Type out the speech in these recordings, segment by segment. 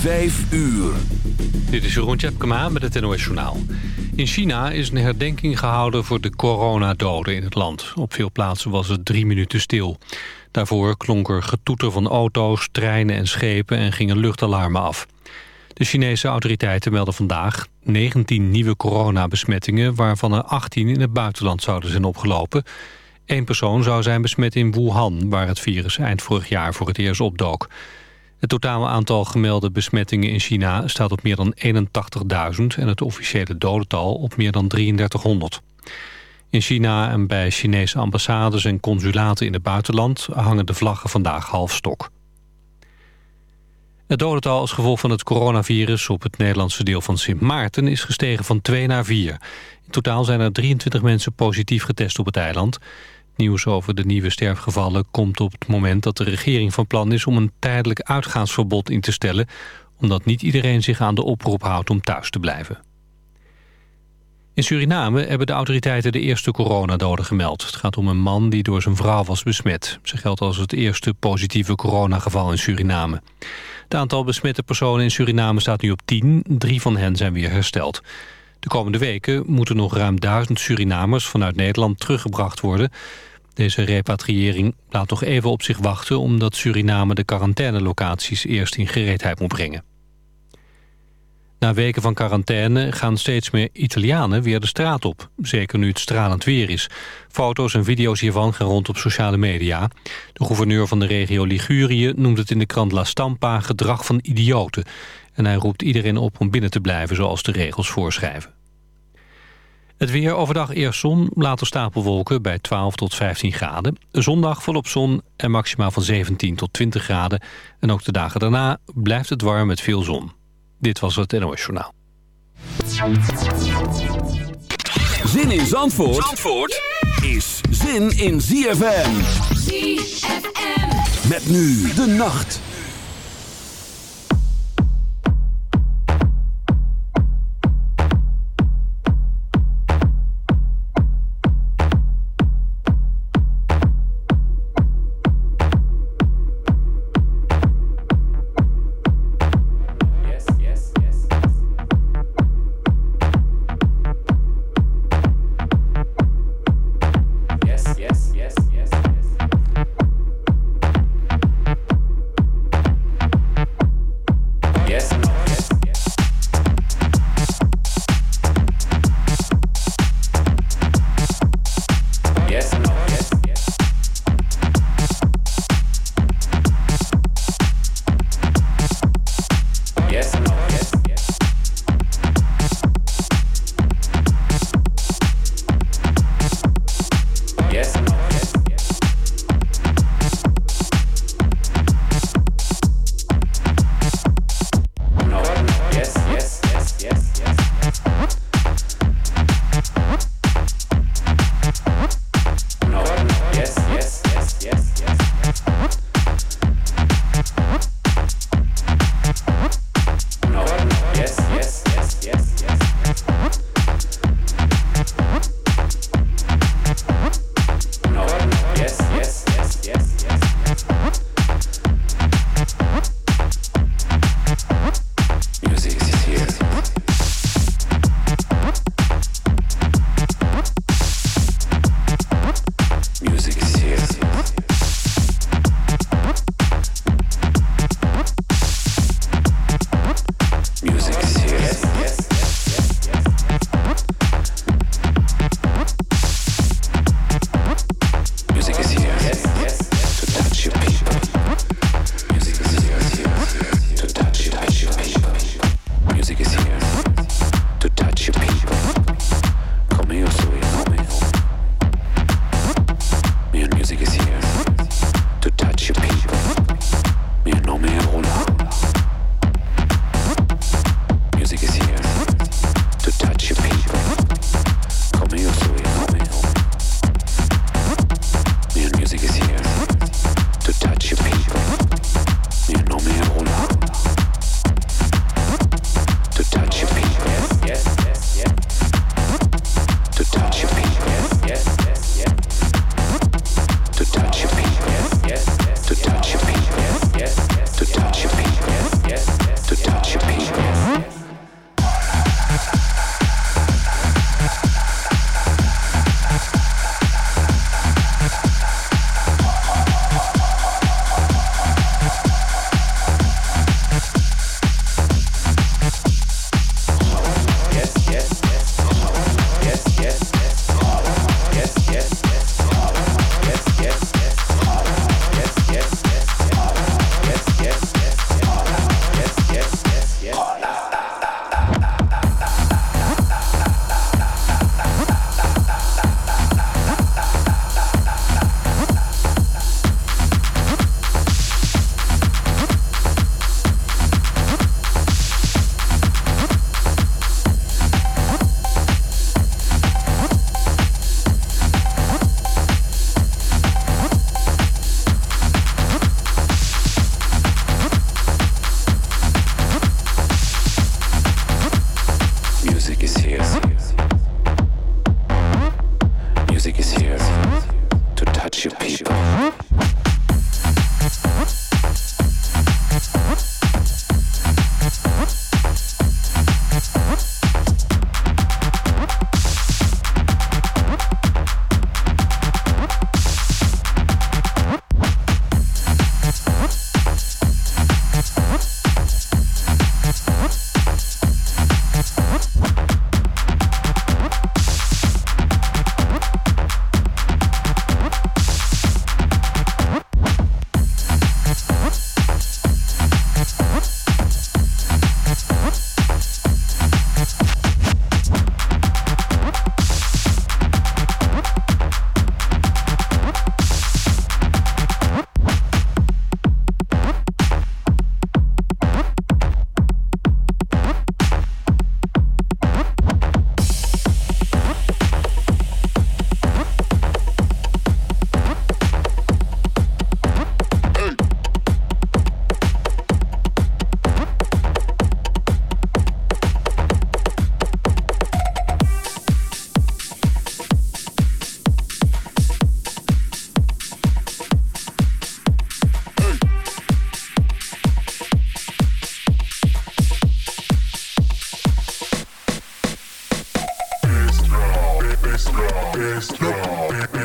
Vijf uur. Dit is Jeroen Tjepkema met het NOS Journaal. In China is een herdenking gehouden voor de coronadoden in het land. Op veel plaatsen was het drie minuten stil. Daarvoor klonk er getoeter van auto's, treinen en schepen... en gingen luchtalarmen af. De Chinese autoriteiten melden vandaag 19 nieuwe coronabesmettingen... waarvan er 18 in het buitenland zouden zijn opgelopen. Eén persoon zou zijn besmet in Wuhan... waar het virus eind vorig jaar voor het eerst opdook. Het totale aantal gemelde besmettingen in China staat op meer dan 81.000... en het officiële dodental op meer dan 3300. In China en bij Chinese ambassades en consulaten in het buitenland... hangen de vlaggen vandaag half stok. Het dodental als gevolg van het coronavirus op het Nederlandse deel van Sint Maarten is gestegen van 2 naar 4. In totaal zijn er 23 mensen positief getest op het eiland. Nieuws over de nieuwe sterfgevallen komt op het moment dat de regering van plan is om een tijdelijk uitgaansverbod in te stellen, omdat niet iedereen zich aan de oproep houdt om thuis te blijven. In Suriname hebben de autoriteiten de eerste coronadoden gemeld. Het gaat om een man die door zijn vrouw was besmet. Ze geldt als het eerste positieve coronageval in Suriname. Het aantal besmette personen in Suriname staat nu op 10. Drie van hen zijn weer hersteld. De komende weken moeten nog ruim duizend Surinamers vanuit Nederland teruggebracht worden. Deze repatriëring laat nog even op zich wachten... omdat Suriname de quarantainelocaties eerst in gereedheid moet brengen. Na weken van quarantaine gaan steeds meer Italianen weer de straat op. Zeker nu het stralend weer is. Foto's en video's hiervan gaan rond op sociale media. De gouverneur van de regio Ligurië noemt het in de krant La Stampa gedrag van idioten. En hij roept iedereen op om binnen te blijven zoals de regels voorschrijven. Het weer overdag eerst zon, later stapelwolken bij 12 tot 15 graden. Zondag volop zon en maximaal van 17 tot 20 graden. En ook de dagen daarna blijft het warm met veel zon. Dit was het NOS Journaal. Zin in Zandvoort, Zandvoort is zin in ZFM. ZFM. Met nu de nacht.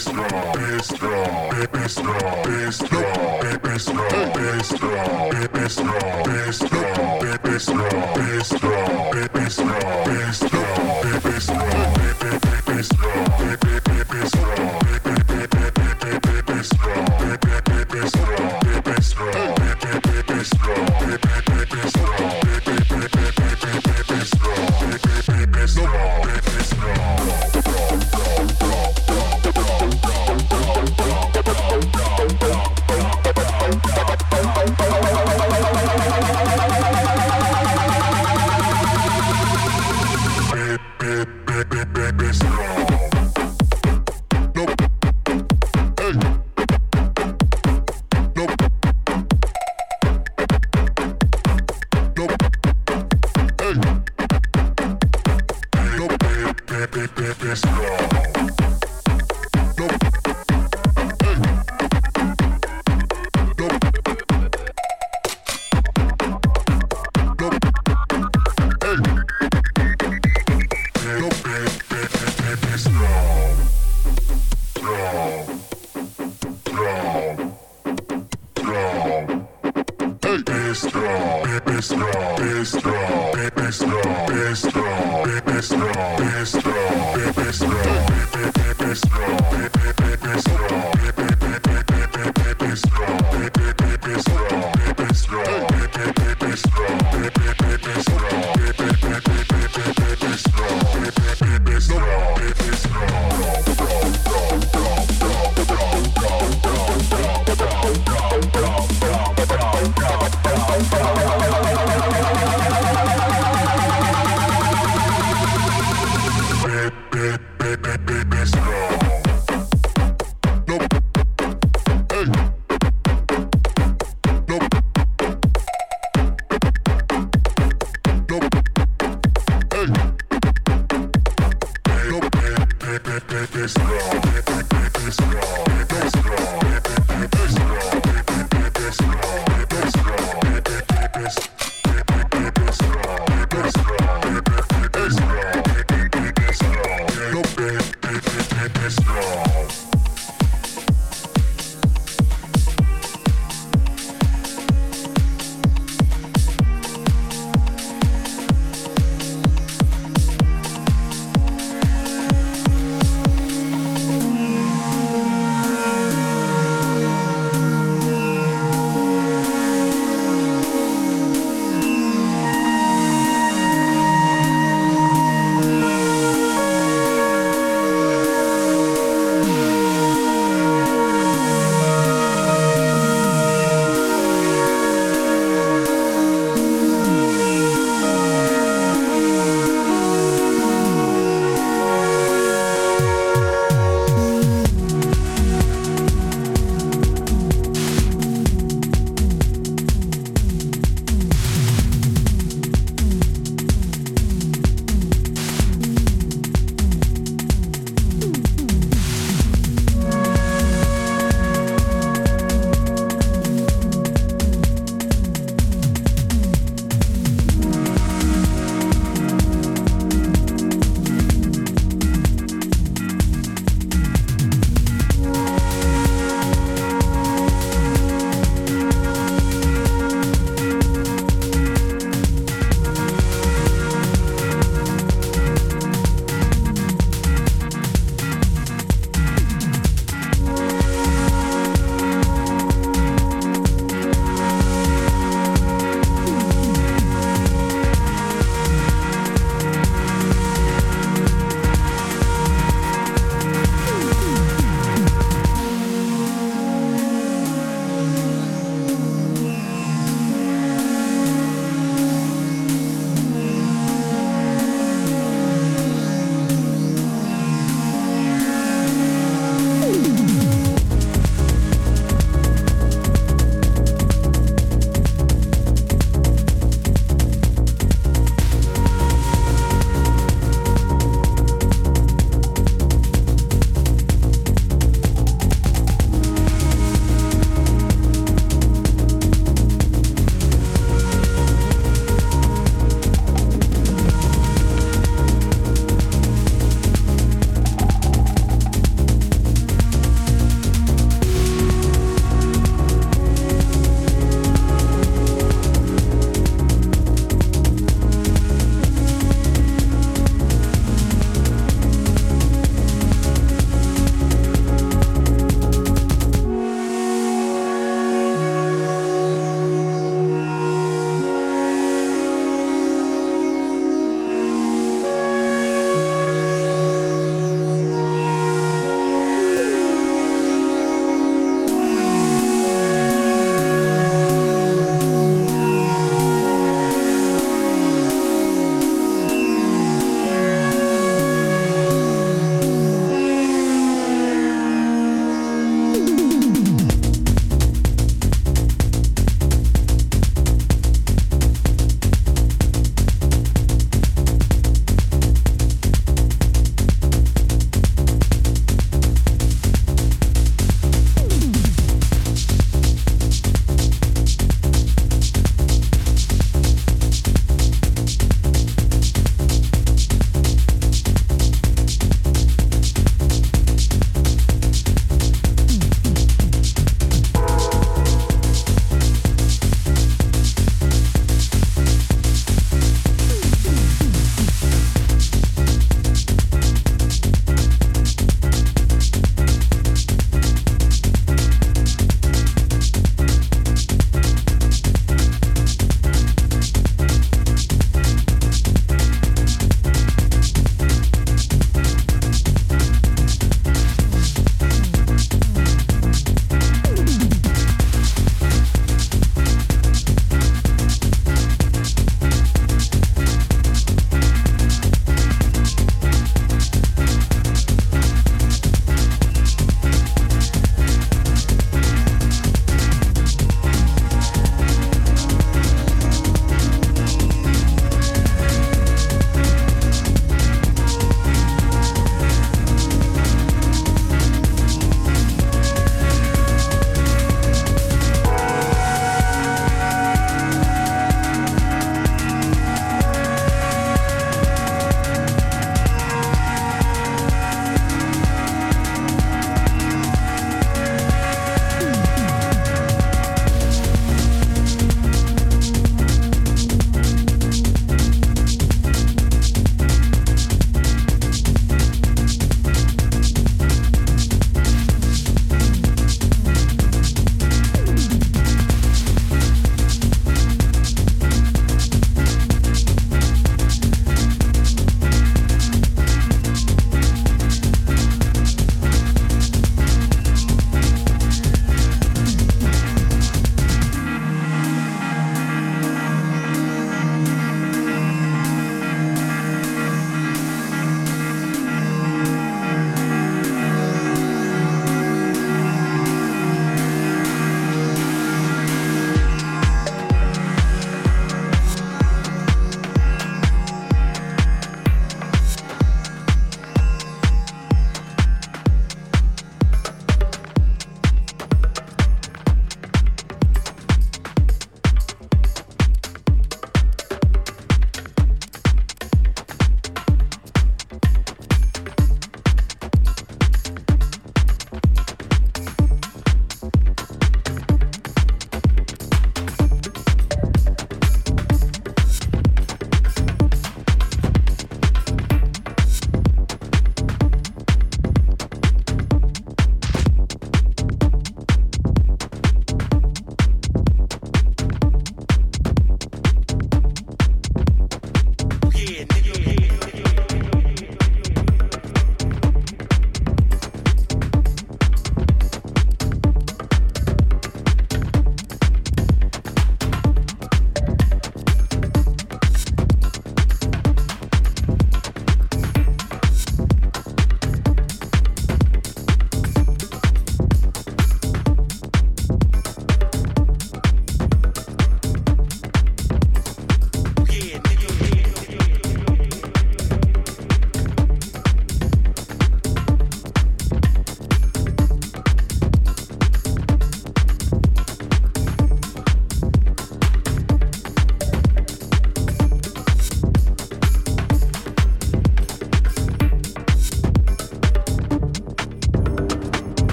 Peace.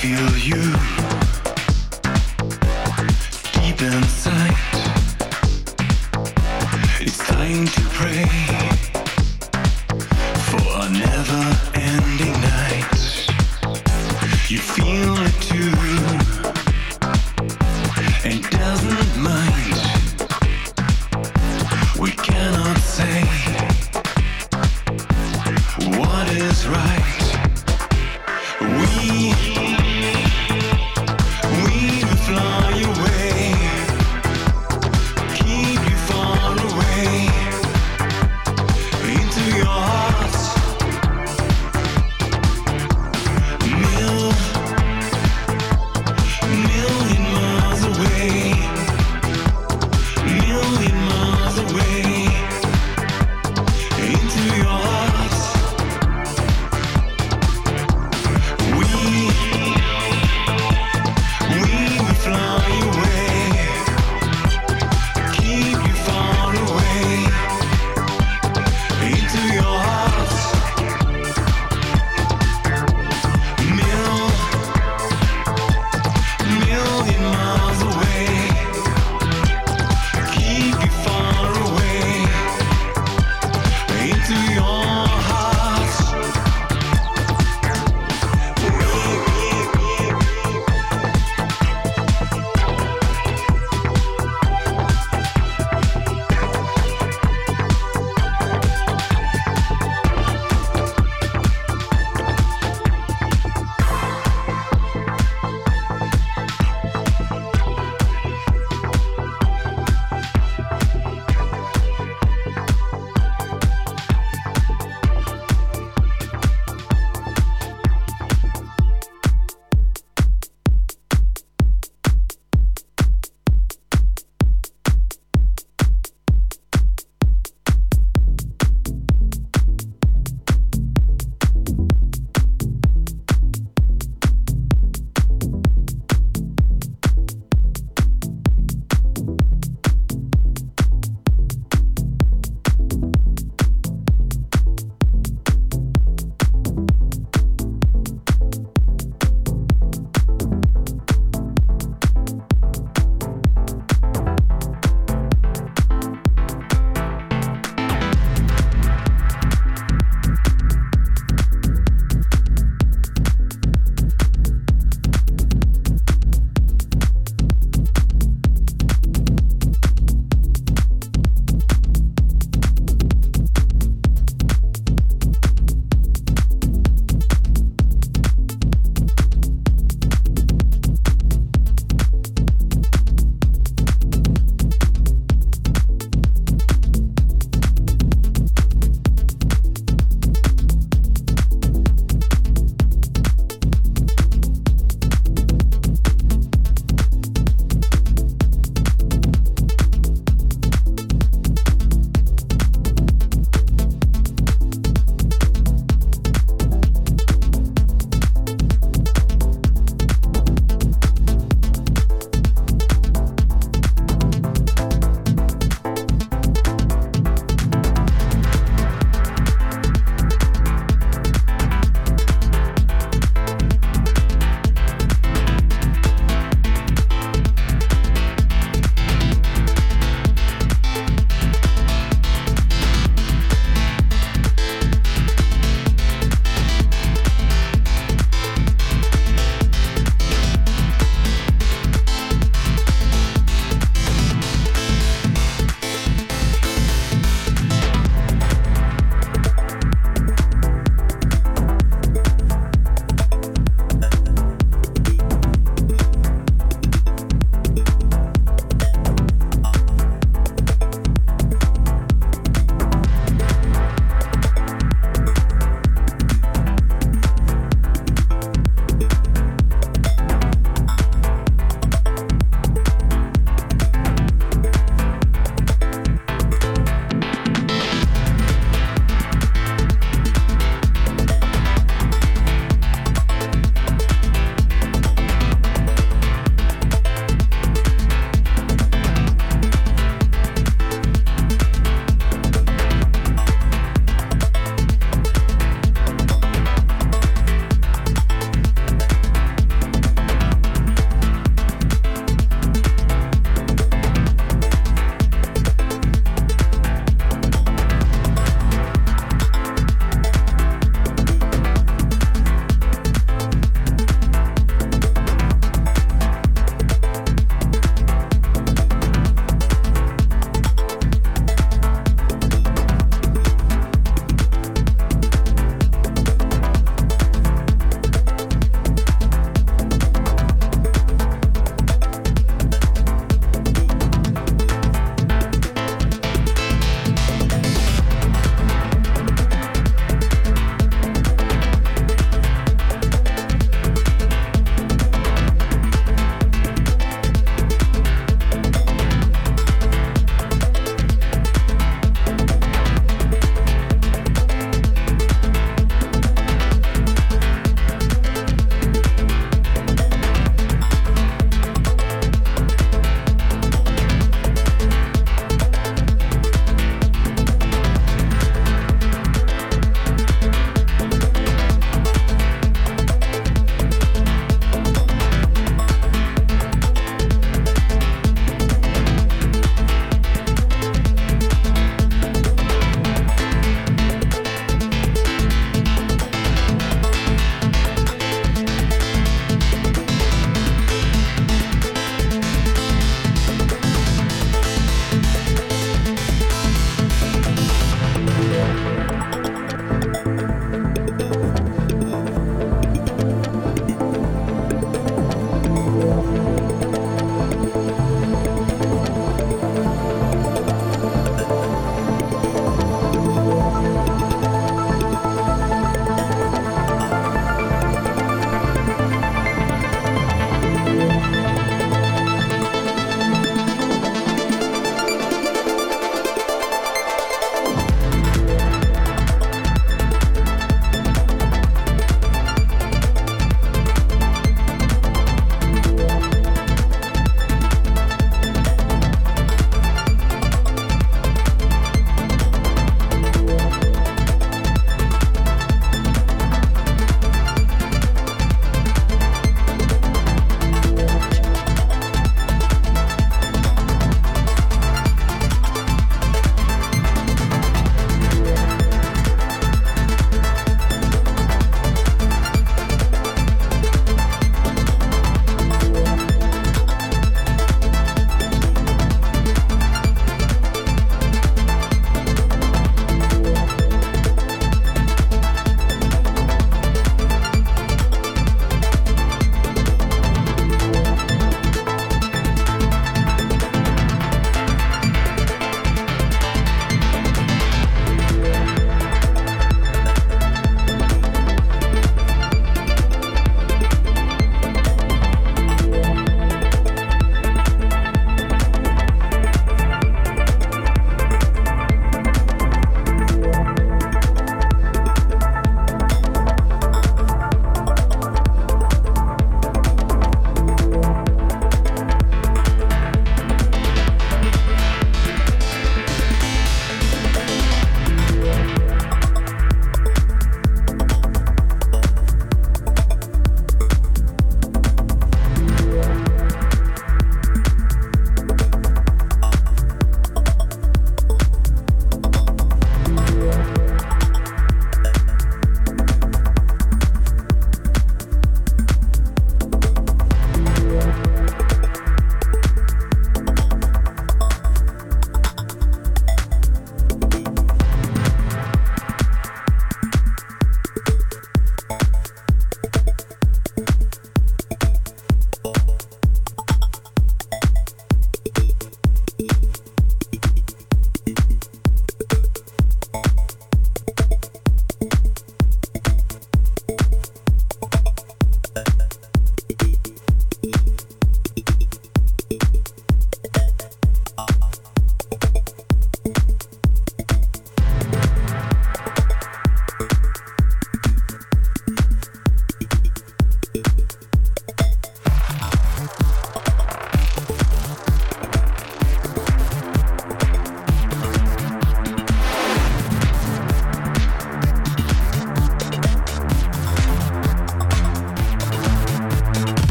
feel you.